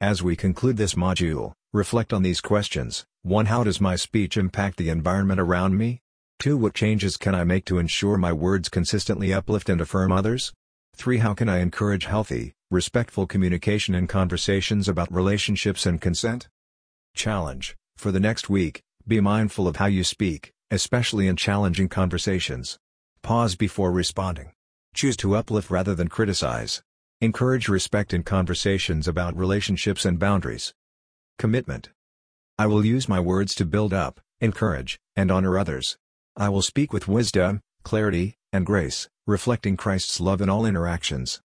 As we conclude this module, reflect on these questions. 1. How does my speech impact the environment around me? 2. What changes can I make to ensure my words consistently uplift and affirm others? 3. How can I encourage healthy, respectful communication in conversations about relationships and consent? Challenge For the next week, be mindful of how you speak, especially in challenging conversations. Pause before responding. Choose to uplift rather than criticize. Encourage respect in conversations about relationships and boundaries. Commitment. I will use my words to build up, encourage, and honor others. I will speak with wisdom, clarity, and grace, reflecting Christ's love in all interactions.